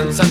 happens.